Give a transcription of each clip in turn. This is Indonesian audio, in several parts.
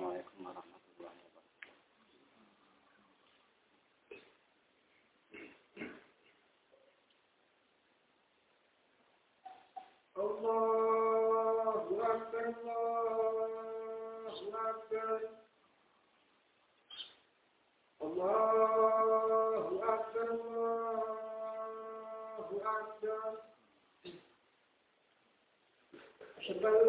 السلام عليكم ورحمة الله وبركاته. الله أكبر. الله أكبر. الله أكبر. الله أكبر أشهد أن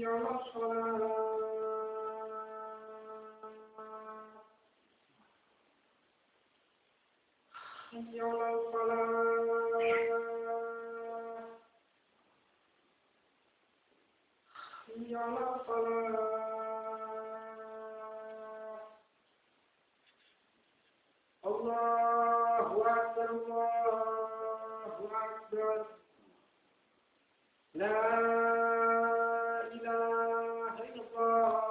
حي الصلاة حي على الصلاة حي على الصلاة الله أكبر الله أكبر لا إله إلا الله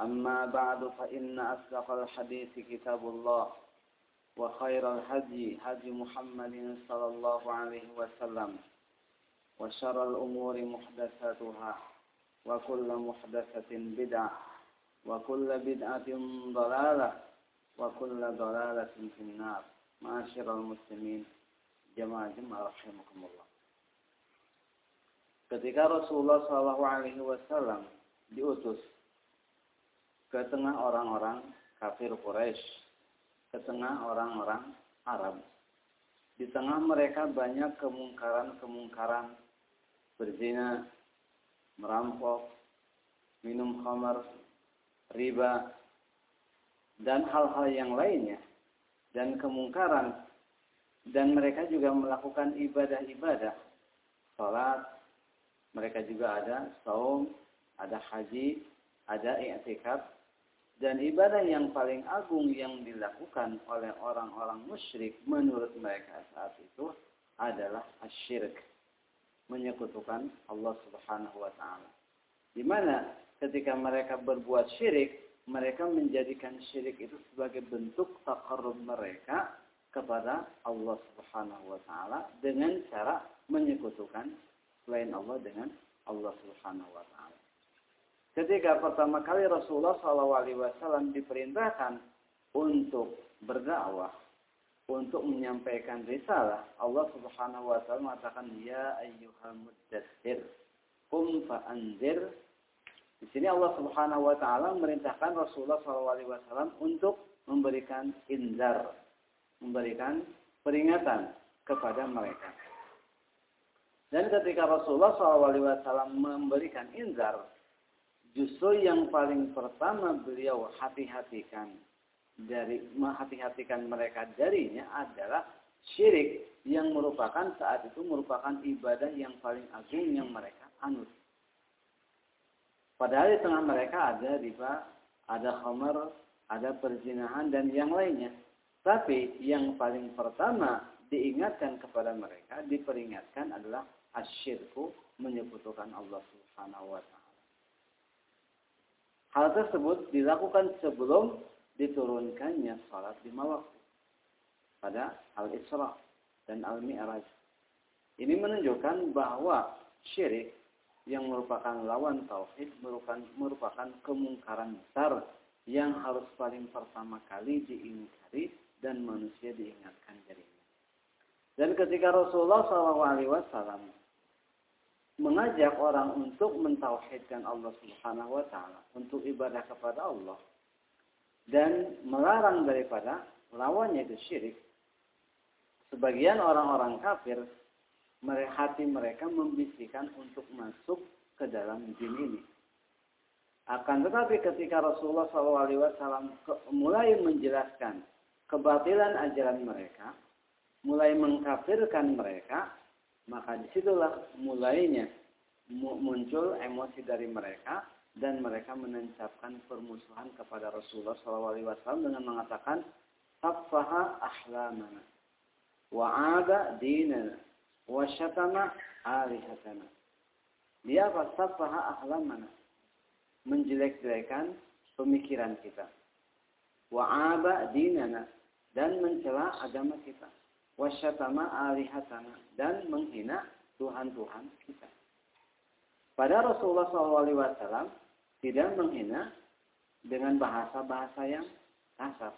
أما بعد فإن أصدق الحديث كتاب الله وخير الهدي هدي محمد صلى الله عليه وسلم وشر الأمور محدثاتها وكل محدثة بدعة وكل بدعة ضلالة وكل ضلالة في النار. معاشر المسلمين جماعة جماعة رحمكم الله. Ketika Rasulullah Shallallahu Alaihi Wasallam diutus ke tengah orang-orang kafir Quraisy, ke tengah orang-orang Arab. Di tengah mereka banyak kemungkaran-kemungkaran berzina, merampok, minum khamar, riba, dan hal-hal yang lainnya. Dan kemungkaran. Dan mereka juga melakukan ibadah-ibadah. Salat, mereka juga ada saum, ada haji, ada i'tikaf, dan ibadah yang paling agung yang dilakukan oleh orang-orang musyrik menurut mereka saat itu adalah asyirk. Menyekutukan Allah subhanahu wa ta'ala. Di mana ketika mereka berbuat syirik, mereka menjadikan syirik itu sebagai bentuk takarrub mereka kepada Allah subhanahu wa ta'ala dengan cara menyekutukan selain Allah dengan Allah subhanahu wa ta'ala. Ketika pertama kali Rasulullah SAW diperintahkan untuk berdakwah, untuk menyampaikan risalah, Allah Subhanahu wa taala mengatakan ya ayyuhal muddatsir qum fa'anzir. Di sini Allah Subhanahu wa taala merintahkan Rasulullah SAW untuk memberikan inzar, memberikan peringatan kepada mereka. Dan ketika Rasulullah SAW memberikan inzar, justru yang paling pertama beliau hati-hatikan dari menghati-hatikan mereka darinya adalah syirik yang merupakan saat itu merupakan ibadah yang paling agung yang mereka anut. Padahal di tengah mereka ada riba, ada khamar, ada perzinahan dan yang lainnya. Tapi yang paling pertama diingatkan kepada mereka, diperingatkan adalah asyirku menyebutkan Allah Subhanahu wa taala. Hal tersebut dilakukan sebelum diturunkannya salat lima waktu pada Al-Isra dan Al-Mi'raj. Ini menunjukkan bahwa syirik yang merupakan lawan tauhid merupakan merupakan kemungkaran besar yang harus paling pertama kali diingkari dan manusia diingatkan darinya. Dan ketika Rasulullah SAW mengajak orang untuk mentauhidkan Allah Subhanahu wa taala, untuk ibadah kepada Allah, dan melarang daripada lawannya itu syirik. Sebagian orang-orang kafir hati mereka membisikkan untuk masuk ke dalam jin ini. Akan tetapi ketika Rasulullah SAW mulai menjelaskan kebatilan ajaran mereka, mulai mengkafirkan mereka, maka di situlah mulainya muncul emosi dari mereka dan mereka menancapkan permusuhan kepada Rasulullah SAW dengan mengatakan safaha ahlamana wa ada dinana wa syatama alihatana. Dia apa? Safaha ahlamana. Menjelek-jelekan pemikiran kita. Wa aba dinana. Dan mencela agama kita. Wa syatama alihatana. Dan menghina Tuhan-Tuhan kita. Pada Rasulullah SAW tidak menghina dengan bahasa-bahasa yang kasar.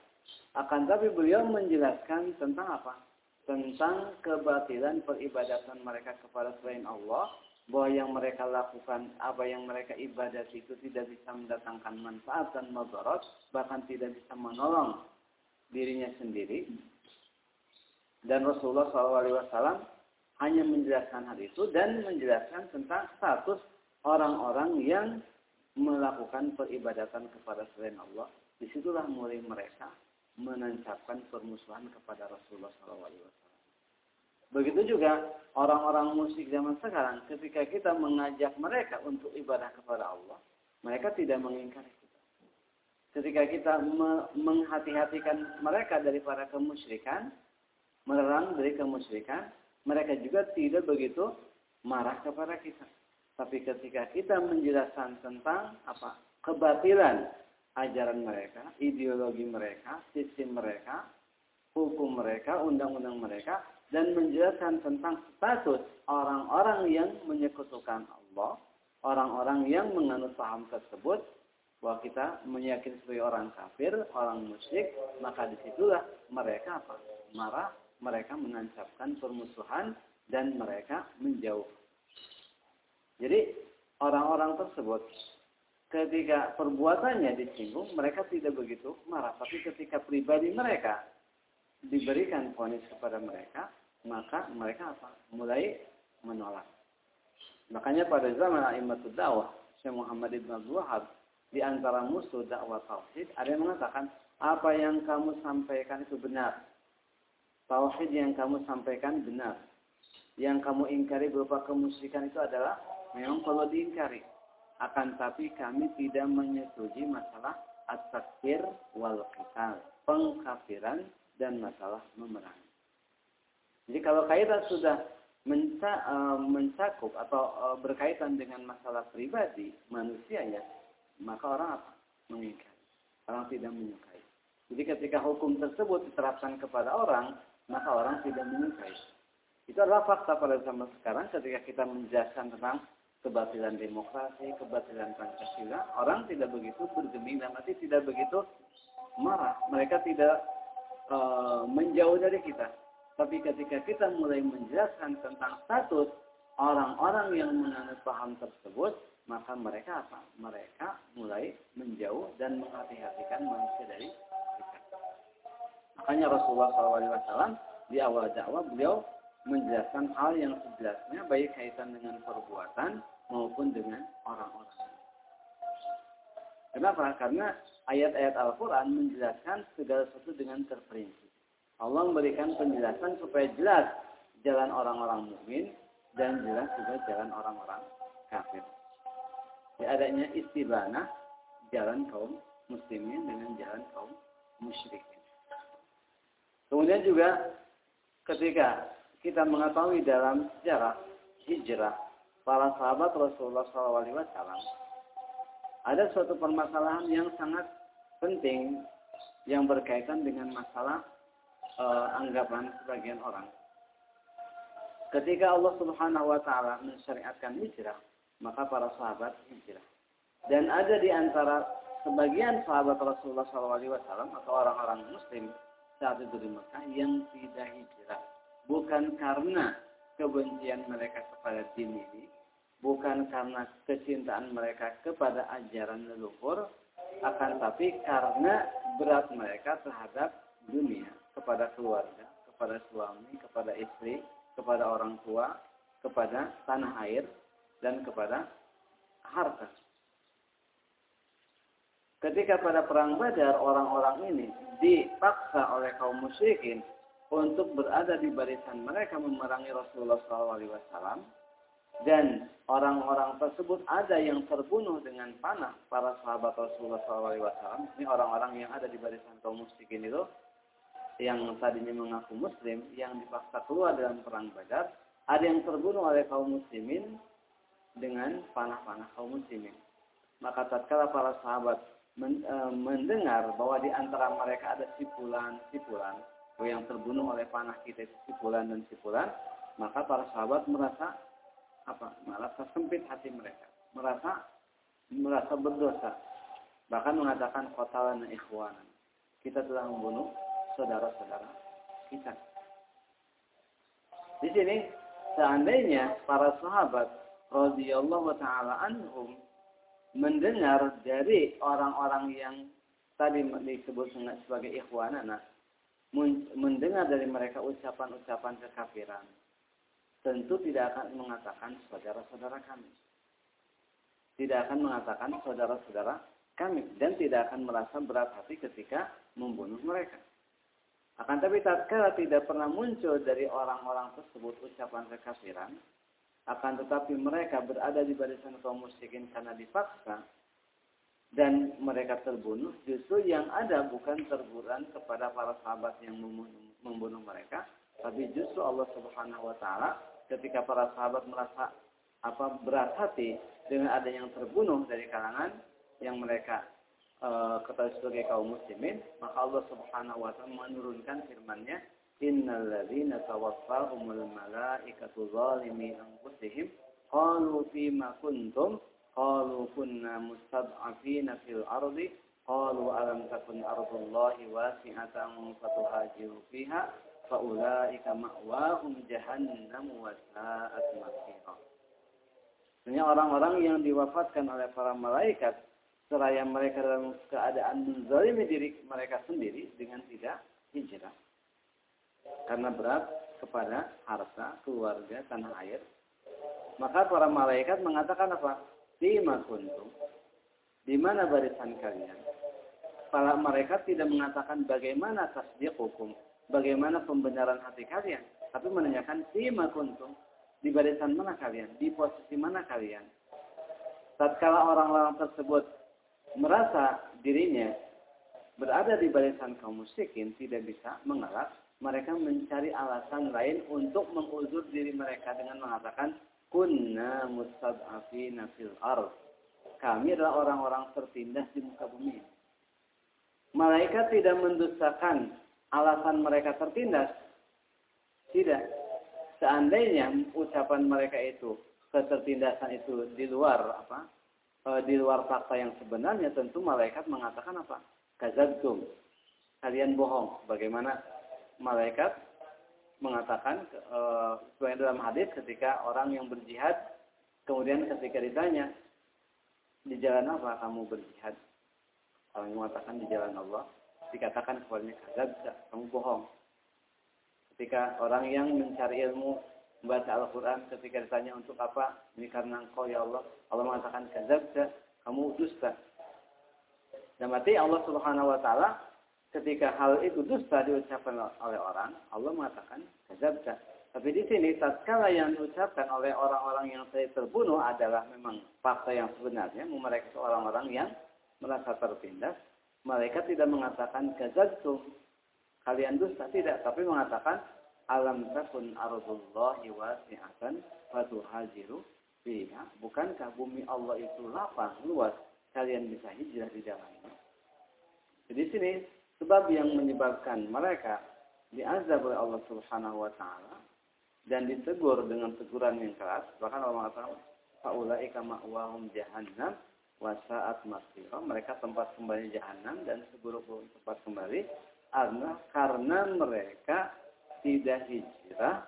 Akan tapi beliau menjelaskan tentang apa? Tentang kebatilan peribadatan mereka kepada selain Allah. Bahwa yang mereka lakukan, apa yang mereka ibadat itu tidak bisa mendatangkan manfaat dan madarat. Bahkan tidak bisa menolong dirinya sendiri. Dan Rasulullah SAW hanya menjelaskan hal itu dan menjelaskan tentang status orang-orang yang melakukan peribadatan kepada selain Allah, di situlah mulai mereka menancapkan permusuhan kepada Rasulullah SAW. Begitu juga orang-orang musik zaman sekarang, ketika kita mengajak mereka untuk ibadah kepada Allah, mereka tidak mengingkari kita. Ketika kita menghati-hatikan mereka dari para kemusyrikan, melarang dari kemusyrikan, mereka juga tidak begitu marah kepada kita. Tapi ketika kita menjelaskan tentang apa kebatilan ajaran mereka, ideologi mereka, sistem mereka, hukum mereka, undang-undang mereka, dan menjelaskan tentang status orang-orang yang menyekutukan Allah, orang-orang yang menganut paham tersebut, bahwa kita meyakini sebagai orang kafir, orang musyrik, maka di situlah mereka apa? Marah, mereka menancapkan permusuhan, dan mereka menjauh jadi orang-orang tersebut ketika perbuatannya disinggung, mereka tidak begitu marah. Tapi ketika pribadi mereka diberikan ponis kepada mereka, maka mereka apa? Mulai menolak. Makanya pada zaman A'immatul Dawah, Syekh Muhammad Ibn Abdul di antara musuh dakwah tauhid, ada yang mengatakan, apa yang kamu sampaikan itu benar. Tauhid yang kamu sampaikan benar. Yang kamu ingkari berupa kemusyrikan itu adalah memang perlu diingkari. Akan tapi kami tidak menyetujui masalah at-takfir wal qital, pengkafiran dan masalah memerangi. Jadi kalau kaitan sudah uh, mencakup atau uh, berkaitan dengan masalah pribadi manusia ya, maka orang apa? Mengingkari. Orang tidak menyukai. Jadi ketika hukum tersebut diterapkan kepada orang, maka orang tidak menyukai. Itu adalah fakta pada zaman sekarang ketika kita menjelaskan tentang kebatilan demokrasi, kebatilan Pancasila, orang tidak begitu bergeming dan masih tidak begitu marah. Mereka tidak e, menjauh dari kita. Tapi ketika kita mulai menjelaskan tentang status orang-orang yang menganut paham tersebut, maka mereka apa? Mereka mulai menjauh dan menghati-hatikan manusia dari. Makanya Rasulullah SAW di awal dakwah beliau menjelaskan hal yang sejelasnya baik kaitan dengan perbuatan maupun dengan orang-orang. Kenapa? Karena ayat-ayat Al-Quran menjelaskan segala sesuatu dengan terperinci. Allah memberikan penjelasan supaya jelas jalan orang-orang mukmin dan jelas juga jalan orang-orang kafir. Di adanya istibanah jalan kaum muslimin dengan jalan kaum musyrikin. Kemudian juga ketika kita mengetahui dalam sejarah hijrah para sahabat Rasulullah SAW ada suatu permasalahan yang sangat penting yang berkaitan dengan masalah uh, anggapan sebagian orang. Ketika Allah Subhanahu wa taala mensyariatkan hijrah, maka para sahabat hijrah. Dan ada di antara sebagian sahabat Rasulullah SAW atau orang-orang muslim itu di Mekah yang tidak hijrah. Bukan karena kebencian mereka kepada din ini, bukan karena kecintaan mereka kepada ajaran leluhur, akan tapi karena berat mereka terhadap dunia, kepada keluarga, kepada suami, kepada istri, kepada orang tua, kepada tanah air, dan kepada harta. Ketika pada perang Badar orang-orang ini dipaksa oleh kaum musyrikin untuk berada di barisan mereka memerangi Rasulullah SAW, dan orang-orang tersebut ada yang terbunuh dengan panah para sahabat Rasulullah SAW. Ini orang-orang yang ada di barisan kaum musyrikin itu yang tadinya mengaku muslim yang dipaksa keluar dalam perang Badar ada yang terbunuh oleh kaum muslimin dengan panah-panah kaum muslimin. Maka tatkala para sahabat e, mendengar bahwa di antara mereka ada sipulan-sipulan yang terbunuh oleh panah kita itu dan sipulan, maka para sahabat merasa apa merasa sempit hati mereka. Merasa merasa berdosa. Bahkan mengatakan kotalan ikhwan kita telah membunuh saudara-saudara kita. Di sini seandainya para sahabat radhiyallahu taala anhum mendengar dari orang-orang yang tadi disebut sebagai ikhwanana mendengar dari mereka ucapan-ucapan kekafiran tentu tidak akan mengatakan saudara-saudara kami. Tidak akan mengatakan saudara-saudara kami. Dan tidak akan merasa berat hati ketika membunuh mereka. Akan tapi tatkala tidak pernah muncul dari orang-orang tersebut ucapan kekafiran, akan tetapi mereka berada di barisan kaum musyrikin karena dipaksa. Dan mereka terbunuh, justru yang ada bukan terburan kepada para sahabat yang membunuh, mereka, tapi justru Allah Subhanahu wa taala ketika para sahabat merasa apa berat hati dengan ada yang terbunuh dari kalangan yang mereka e, ketahui sebagai kaum muslimin, maka Allah Subhanahu wa taala menurunkan firman-Nya, "Innal ladzina tawaffahumul malaikatu zalimi anfusihim qalu fima kuntum qalu kunna mustad'afina fil ardi qalu alam takun ardullahi wasi'atan fatuhajiru fiha faulaika ma'wahum jahannam wa sa'at masira. Sebenarnya orang-orang yang diwafatkan oleh para malaikat seraya mereka dalam keadaan menzalimi diri mereka sendiri dengan tidak hijrah. Karena berat kepada harta, keluarga, tanah air. Maka para malaikat mengatakan apa? Tima kuntum. Di mana barisan kalian? Para malaikat tidak mengatakan bagaimana tasdiq hukum bagaimana pembenaran hati kalian, tapi menanyakan sima kuntum, di barisan mana kalian, di posisi mana kalian. Tatkala orang-orang tersebut merasa dirinya berada di barisan kaum musyrikin tidak bisa mengelak, mereka mencari alasan lain untuk menguzur diri mereka dengan mengatakan kunna mustad'afina fil ard. Kami adalah orang-orang tertindas di muka bumi. Malaikat tidak mendustakan alasan mereka tertindas? Tidak. Seandainya ucapan mereka itu ketertindasan itu di luar apa? E, di luar fakta yang sebenarnya tentu malaikat mengatakan apa? Kazabtum. kalian bohong. Bagaimana malaikat mengatakan e, dalam hadis ketika orang yang berjihad kemudian ketika ditanya di jalan apa kamu berjihad? Orang yang mengatakan di jalan Allah dikatakan kepadanya kadzab, kamu bohong. Ketika orang yang mencari ilmu membaca Al-Quran ketika ditanya untuk apa? Ini karena engkau ya Allah. Allah mengatakan kadzab, kamu dusta. Dan berarti Allah Subhanahu wa taala ketika hal itu dusta diucapkan oleh orang, Allah mengatakan kadzabta. Tapi di sini tatkala yang diucapkan oleh orang-orang yang saya terbunuh adalah memang fakta yang sebenarnya, mereka orang-orang yang merasa tertindas, mereka tidak mengatakan kadzabtum, kalian dusta tidak, tapi mengatakan alam takun ardullahi wasi'atan fatuhajiru fiha. Bukankah bumi Allah itu lapang, luas, kalian bisa hijrah di dalamnya. Jadi sini sebab yang menyebabkan mereka diazab oleh Allah Subhanahu wa taala dan ditegur dengan teguran yang keras, bahkan Allah mengatakan faulaika ma'wahum jahannam wa sa'at. Mereka tempat kembali jahanam dan seburuk-buruk tempat kembali karena karena mereka tidak hijrah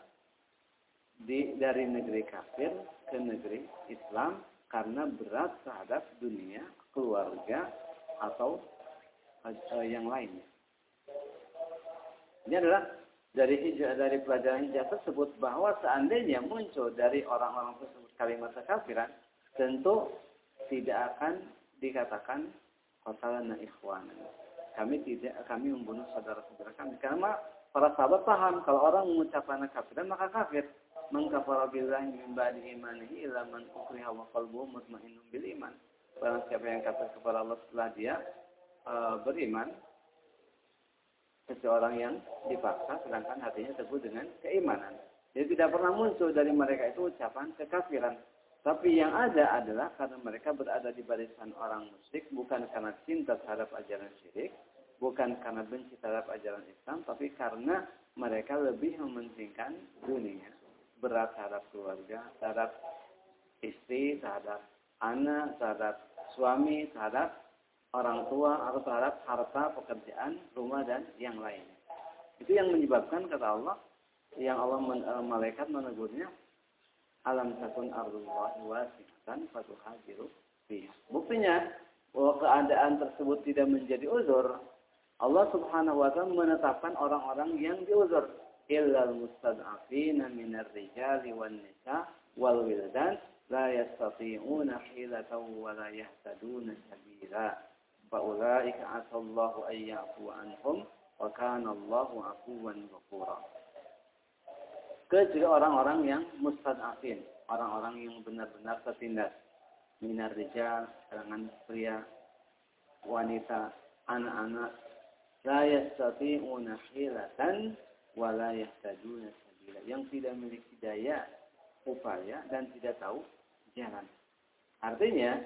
di, dari negeri kafir ke negeri Islam karena berat terhadap dunia, keluarga, atau uh, yang lainnya. Ini adalah dari hijrah dari pelajaran hijrah tersebut bahwa seandainya muncul dari orang-orang tersebut kalimat kekafiran, tentu tidak akan dikatakan qatalana ikhwana. Kami tidak kami membunuh saudara-saudara kami karena para sahabat paham kalau orang mengucapkan kafiran maka kafir mengkafara billahi min ba'di imanihi illa man ukriha wa mutmainnun bil iman. Barang siapa yang kafir kepada Allah setelah dia e, beriman seseorang yang dipaksa sedangkan hatinya teguh dengan keimanan. Jadi tidak pernah muncul dari mereka itu ucapan kekafiran. Tapi yang ada adalah karena mereka berada di barisan orang musyrik bukan karena cinta terhadap ajaran syirik, bukan karena benci terhadap ajaran Islam, tapi karena mereka lebih mementingkan dunia berat terhadap keluarga, terhadap istri, terhadap anak, terhadap suami, terhadap orang tua, atau terhadap harta, pekerjaan, rumah, dan yang lainnya. Itu yang menyebabkan, kata Allah, yang Allah men, e, malaikat menegurnya, alam takun ardullah wasi'atan fatuhajiru fiha. Buktinya, bahwa keadaan tersebut tidak menjadi uzur, Allah subhanahu wa ta'ala menetapkan orang-orang yang diuzur illal mustad'afina minar rijali wan nisa wal wildan la yastati'una hilatan wa la yahtaduna sabila ulaika asallahu an ya'fu anhum wa kana Allahu afuwan ghafura kecuali orang-orang yang mustad'afin orang-orang yang benar-benar tertindas. Minar rijal kalangan pria wanita anak-anak. La yastati'una hilatan wala yahtaduna sabila. Yang tidak memiliki daya upaya dan tidak tahu jalan. Artinya,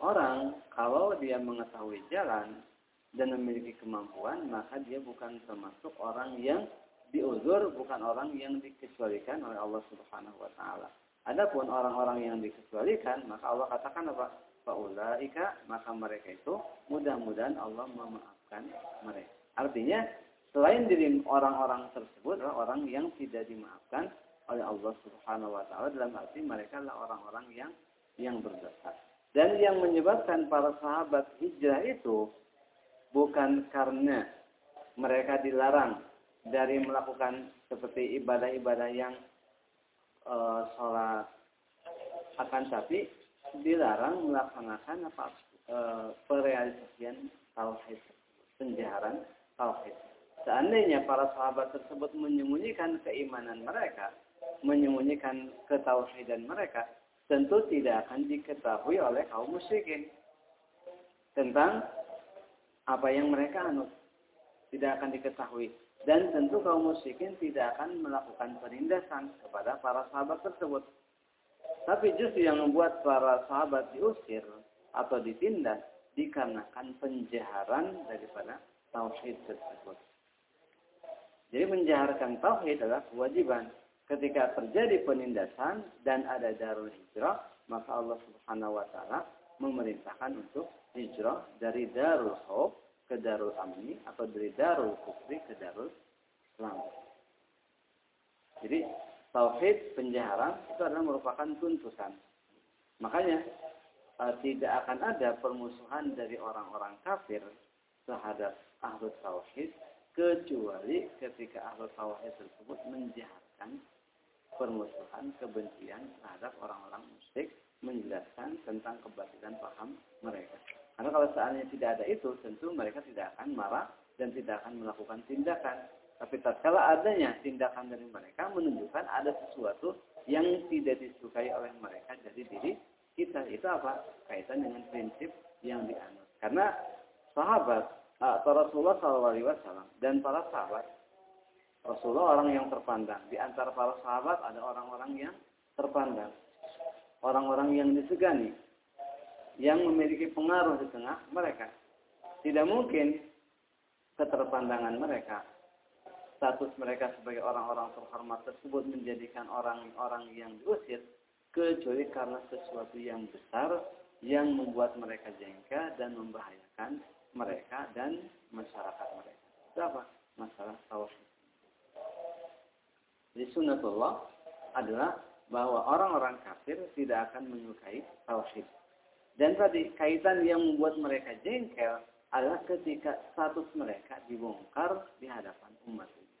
orang kalau dia mengetahui jalan dan memiliki kemampuan, maka dia bukan termasuk orang yang diuzur, bukan orang yang dikecualikan oleh Allah Subhanahu wa taala. Adapun orang-orang yang dikecualikan, maka Allah katakan apa? Faulaika, maka mereka itu mudah-mudahan Allah memaafkan mereka. Artinya, Selain diri orang-orang tersebut adalah orang yang tidak dimaafkan oleh Allah Subhanahu wa taala dalam arti mereka adalah orang-orang yang yang berdosa. Dan yang menyebabkan para sahabat hijrah itu bukan karena mereka dilarang dari melakukan seperti ibadah-ibadah yang e, sholat. Akan tapi dilarang melaksanakan apa e, perealisasian tauhid penjaharan tauhid. Seandainya para sahabat tersebut menyembunyikan keimanan mereka, menyembunyikan ketauhidan mereka, tentu tidak akan diketahui oleh kaum musyrikin tentang apa yang mereka anut. Tidak akan diketahui. Dan tentu kaum musyrikin tidak akan melakukan penindasan kepada para sahabat tersebut. Tapi justru yang membuat para sahabat diusir atau ditindas dikarenakan penjaharan daripada tauhid tersebut. Jadi menjaharkan tauhid adalah kewajiban. Ketika terjadi penindasan dan ada darul hijrah, maka Allah Subhanahu wa taala memerintahkan untuk hijrah dari darul khauf ke darul amni atau dari darul kufri ke darul islam. Jadi tauhid penjaharan itu adalah merupakan tuntutan. Makanya uh, tidak akan ada permusuhan dari orang-orang kafir terhadap ahlu tauhid kecuali ketika ahlu tauhid tersebut menjaharkan permusuhan kebencian terhadap orang-orang musyrik menjelaskan tentang kebatilan paham mereka. Karena kalau seandainya tidak ada itu, tentu mereka tidak akan marah dan tidak akan melakukan tindakan. Tapi tatkala adanya tindakan dari mereka menunjukkan ada sesuatu yang tidak disukai oleh mereka dari diri kita. Itu apa? Kaitan dengan prinsip yang dianut. Karena sahabat atau Rasulullah SAW dan para sahabat Rasulullah orang yang terpandang. Di antara para sahabat ada orang-orang yang terpandang orang-orang yang disegani, yang memiliki pengaruh di tengah mereka. Tidak mungkin keterpandangan mereka, status mereka sebagai orang-orang terhormat tersebut menjadikan orang-orang yang diusir, kecuali karena sesuatu yang besar yang membuat mereka jengkel dan membahayakan mereka dan masyarakat mereka. Itu? Masalah tauhid. Jadi sunnatullah adalah bahwa orang-orang kafir tidak akan menyukai tauhid. Dan tadi kaitan yang membuat mereka jengkel adalah ketika status mereka dibongkar di hadapan umat ini.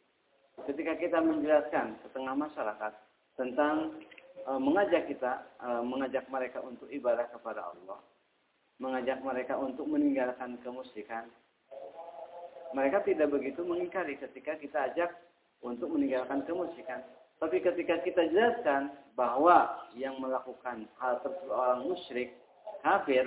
Ketika kita menjelaskan ke tengah masyarakat tentang e, mengajak kita, e, mengajak mereka untuk ibadah kepada Allah, mengajak mereka untuk meninggalkan kemusyrikan, mereka tidak begitu mengingkari ketika kita ajak untuk meninggalkan kemusyrikan. Tapi ketika kita jelaskan bahwa yang melakukan hal tersebut orang musyrik, kafir,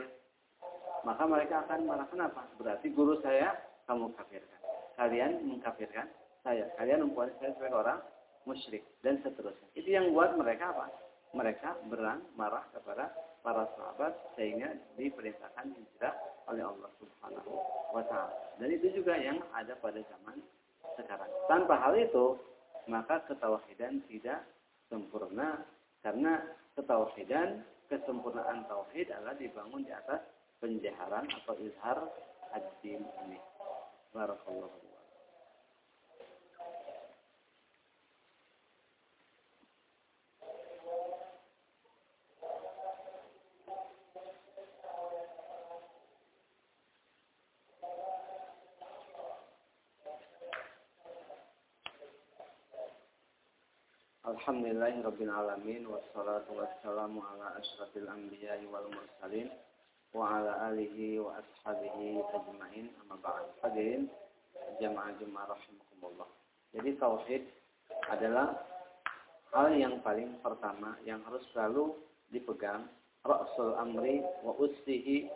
maka mereka akan marah. Kenapa? Berarti guru saya kamu kafirkan. Kalian mengkafirkan saya. Kalian mempunyai saya sebagai orang musyrik. Dan seterusnya. Itu yang buat mereka apa? Mereka berang marah kepada para sahabat sehingga diperintahkan hijrah oleh Allah Subhanahu wa taala. Dan itu juga yang ada pada zaman sekarang. Tanpa hal itu, maka ketauhidan tidak sempurna karena ketauhidan kesempurnaan tauhid adalah dibangun di atas penjaharan atau izhar ad-din ini. Barakallahu Alhamdulillahi Rabbil Alamin Wassalatu wassalamu ala ashrafil anbiya wal mursalin Wa ala alihi wa ashabihi ajma'in. Amma ba'd Hadirin Jamaah jemaah rahimakumullah. Jadi tauhid adalah Hal yang paling pertama Yang harus selalu dipegang. Rasul amri wa usihi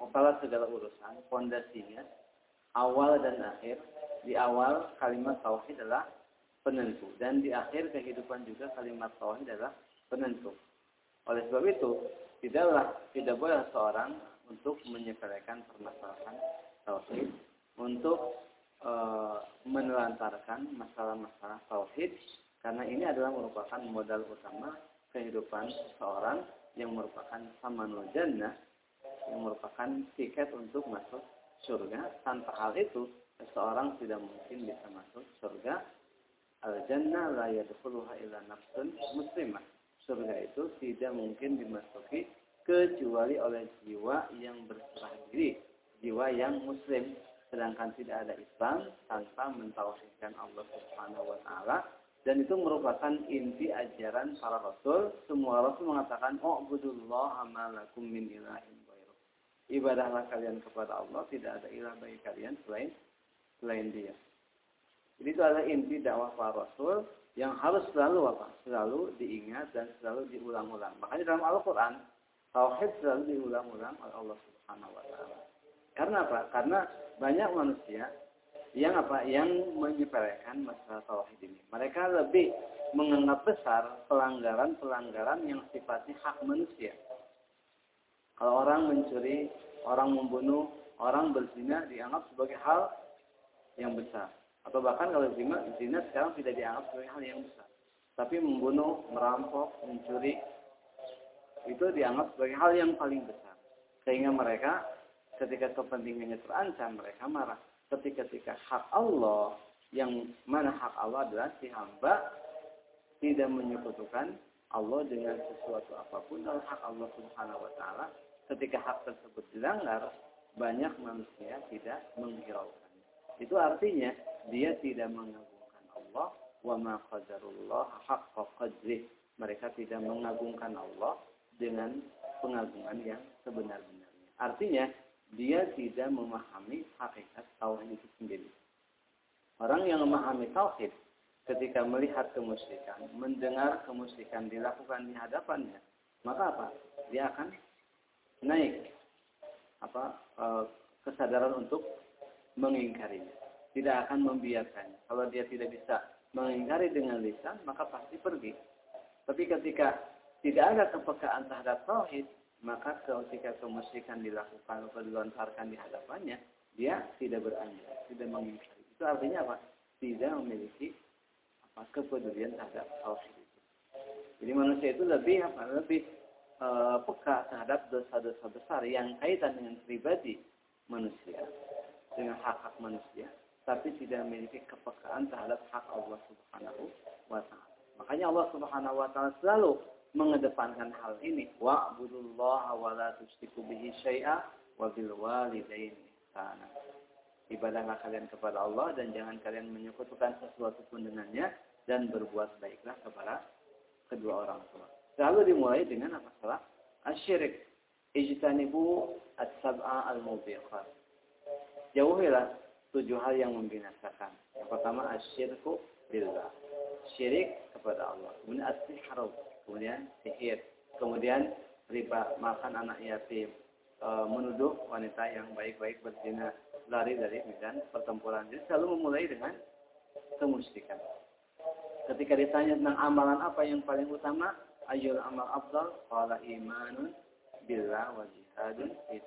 Kepala segala urusan Fondasinya Awal dan akhir. Di awal kalimat tauhid adalah penentu. Dan di akhir kehidupan juga kalimat tauhid adalah penentu. Oleh sebab itu, tidaklah tidak boleh seorang untuk menyepelekan permasalahan tauhid, untuk e, menelantarkan masalah-masalah tauhid, karena ini adalah merupakan modal utama kehidupan seorang yang merupakan samanul jannah, yang merupakan tiket untuk masuk surga. Tanpa hal itu, seseorang tidak mungkin bisa masuk surga Al-jannah la yadkhuluha illa nafsun muslimah. Surga itu tidak mungkin dimasuki kecuali oleh jiwa yang berserah diri, jiwa yang muslim. Sedangkan tidak ada Islam tanpa mentauhidkan Allah Subhanahu wa taala dan itu merupakan inti ajaran para rasul. Semua rasul mengatakan, "Oh, budullah amalakum min ilahin Ibadahlah kalian kepada Allah, tidak ada ilah bagi kalian selain selain Dia. Jadi itu adalah inti dakwah para rasul yang harus selalu apa? Selalu diingat dan selalu diulang-ulang. Makanya dalam Al-Quran, tauhid selalu diulang-ulang oleh Allah Subhanahu Wa Taala. Karena apa? Karena banyak manusia yang apa? Yang menyepelekan masalah tauhid ini. Mereka lebih menganggap besar pelanggaran-pelanggaran yang sifatnya hak manusia. Kalau orang mencuri, orang membunuh, orang berzina dianggap sebagai hal yang besar. Atau bahkan kalau zina, zina sekarang tidak dianggap sebagai hal yang besar. Tapi membunuh, merampok, mencuri, itu dianggap sebagai hal yang paling besar. Sehingga mereka ketika kepentingannya terancam mereka marah. Tapi ketika hak Allah yang mana hak Allah adalah si hamba tidak menyekutukan Allah dengan sesuatu apa pun dan hak Allah Subhanahu wa taala ketika hak tersebut dilanggar banyak manusia tidak menghiraukan. Itu artinya dia tidak mengagungkan Allah wa ma qadarullah haqqa qadrih. Mereka tidak mengagungkan Allah dengan pengagungan yang sebenar-benarnya. Artinya dia tidak memahami hakikat tauhid itu sendiri. Orang yang memahami tauhid ketika melihat kemusyrikan, mendengar kemusyrikan dilakukan di hadapannya, maka apa? Dia akan naik apa e, kesadaran untuk mengingkarinya. Tidak akan membiarkannya. Kalau dia tidak bisa mengingkari dengan lisan, maka pasti pergi. Tapi ketika tidak ada kepekaan terhadap tauhid, maka ketika kemusyrikan dilakukan atau dilontarkan di hadapannya, dia tidak beranjak, tidak mengingkari. Itu artinya apa? Tidak memiliki apa kepedulian terhadap tauhid. Jadi manusia itu lebih apa? Lebih e, peka terhadap dosa-dosa besar yang kaitan dengan pribadi manusia, dengan hak-hak manusia, tapi tidak memiliki kepekaan terhadap hak Allah Subhanahu wa taala. Makanya Allah Subhanahu wa taala selalu mengedepankan hal ini. Wa la tusyriku bihi syai'a wa bil walidaini ihsana. Ibadahlah kalian kepada Allah dan jangan kalian menyekutukan sesuatu pun dengannya dan berbuat baiklah kepada kedua orang tua. Lalu dimulai dengan apa salah? Asyirik. Ijtanibu as-sab'a al-mubiqat. Jauhilah tujuh hal yang membinasakan. Yang pertama asyirku billah. Syirik kepada Allah. Kemudian as-sihru kemudian sihir, kemudian riba, makan anak yatim, e, menuduh wanita yang baik-baik berzina, lari dari medan pertempuran. Jadi selalu memulai dengan kemusyrikan. Ketika ditanya tentang amalan apa yang paling utama, ayul amal afdal, qala imanun billah wa jihadun fi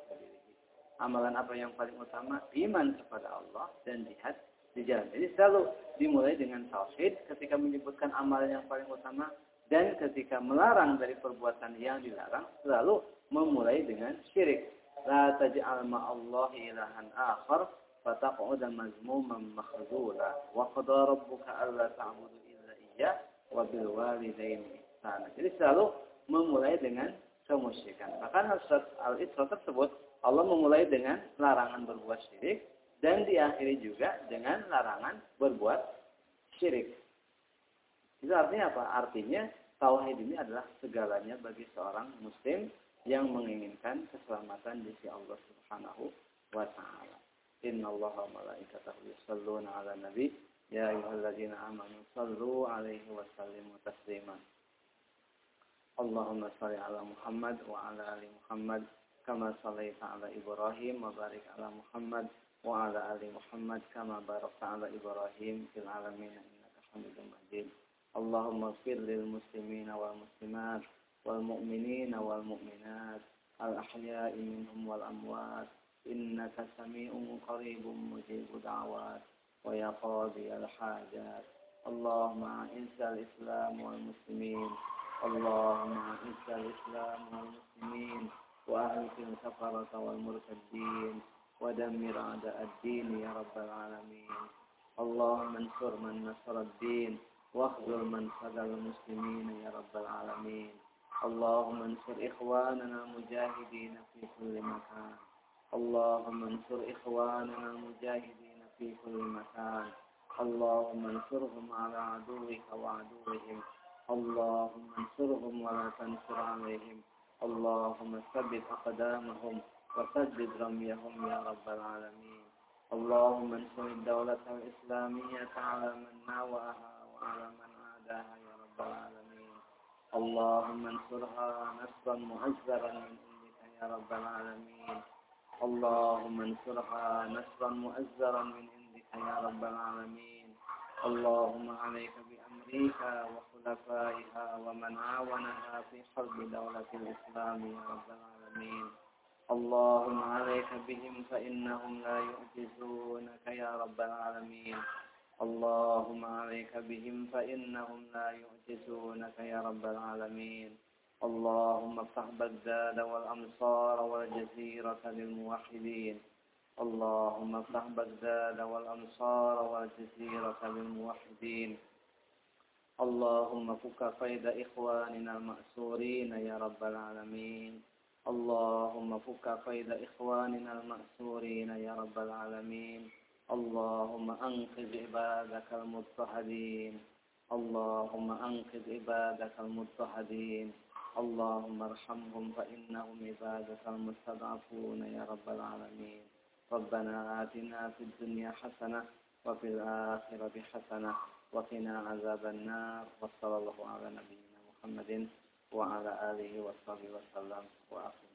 Amalan apa yang paling utama? Iman kepada Allah dan jihad di jalan. Jadi selalu dimulai dengan tauhid ketika menyebutkan amalan yang paling utama dan ketika melarang dari perbuatan yang dilarang, selalu memulai dengan syirik. La taj'al ma'allahi ilahan akhar, fataq'uda mazmuman makhdula. Wa qada rabbuka alla ta'budu illa iya, wa bil walidaini ihsana. Jadi selalu memulai dengan kemusyrikan. Bahkan Al-Isra tersebut, Allah memulai dengan larangan berbuat syirik, dan diakhiri juga dengan larangan berbuat syirik. Itu artinya apa? Artinya tauhid ini adalah segalanya bagi seorang muslim yang menginginkan keselamatan di sisi Allah Subhanahu wa taala. Innallaha wa malaikatahu yusholluna 'alan nabi ya ayyuhalladzina amanu shallu 'alaihi wa sallimu taslima. Allahumma shalli 'ala Muhammad wa 'ala ali Muhammad kama shallaita 'ala Ibrahim wa barik 'ala Muhammad wa 'ala ali Muhammad kama barakta 'ala Ibrahim fil 'alamin innaka Hamidum Majid. اللهم اغفر للمسلمين والمسلمات والمؤمنين والمؤمنات الأحياء منهم والأموات إنك سميع قريب مجيب دعوات ويا قاضي الحاجات اللهم أعز الإسلام والمسلمين اللهم أعز الإسلام والمسلمين وأهلك الكفرة والمرتدين ودمر أعداء الدين يا رب العالمين. اللهم انصر من نصر الدين واخذل من خذل المسلمين يا رب العالمين. اللهم انصر إخواننا المجاهدين في كل مكان. اللهم انصر إخواننا المجاهدين في كل مكان. اللهم انصرهم على عدوك وعدوهم. اللهم انصرهم ولا تنصر عليهم. اللهم ثبت أقدامهم وسدد رميهم يا رب العالمين. اللهم انصر الدولة الإسلامية على من ناوأها وعلى من عاداها يا رب العالمين. اللهم انصرها نصرا معزرا من عندك يا رب العالمين. اللهم انصرها نصرا مؤزرا من عندك يا رب العالمين. اللهم عليك بأمريكا وخلفائها ومن عاونها في حرب دولة الإسلام يا رب العالمين. اللهم عليك بهم فإنهم لا يعجزونك يا رب العالمين. اللهم عليك بهم فإنهم لا يعجزونك يا رب العالمين. اللهم افتح بغداد والأمصار والجزيرة للموحدين. اللهم افتح بغداد والأمصار والجزيرة للموحدين. اللهم فك قيد إخواننا المأسورين يا رب العالمين. اللهم فك قيد إخواننا المأسورين يا رب العالمين. اللهم أنقذ عبادك المضطهدين. اللهم أنقذ عبادك المضطهدين. اللهم ارحمهم فإنهم عبادك المستضعفون يا رب العالمين. ربنا آتنا في الدنيا حسنة وفي الآخرة حسنة. وقنا عذاب النار وصلى الله على نبينا محمد وعلى آله وصحبه وسلم. وآخر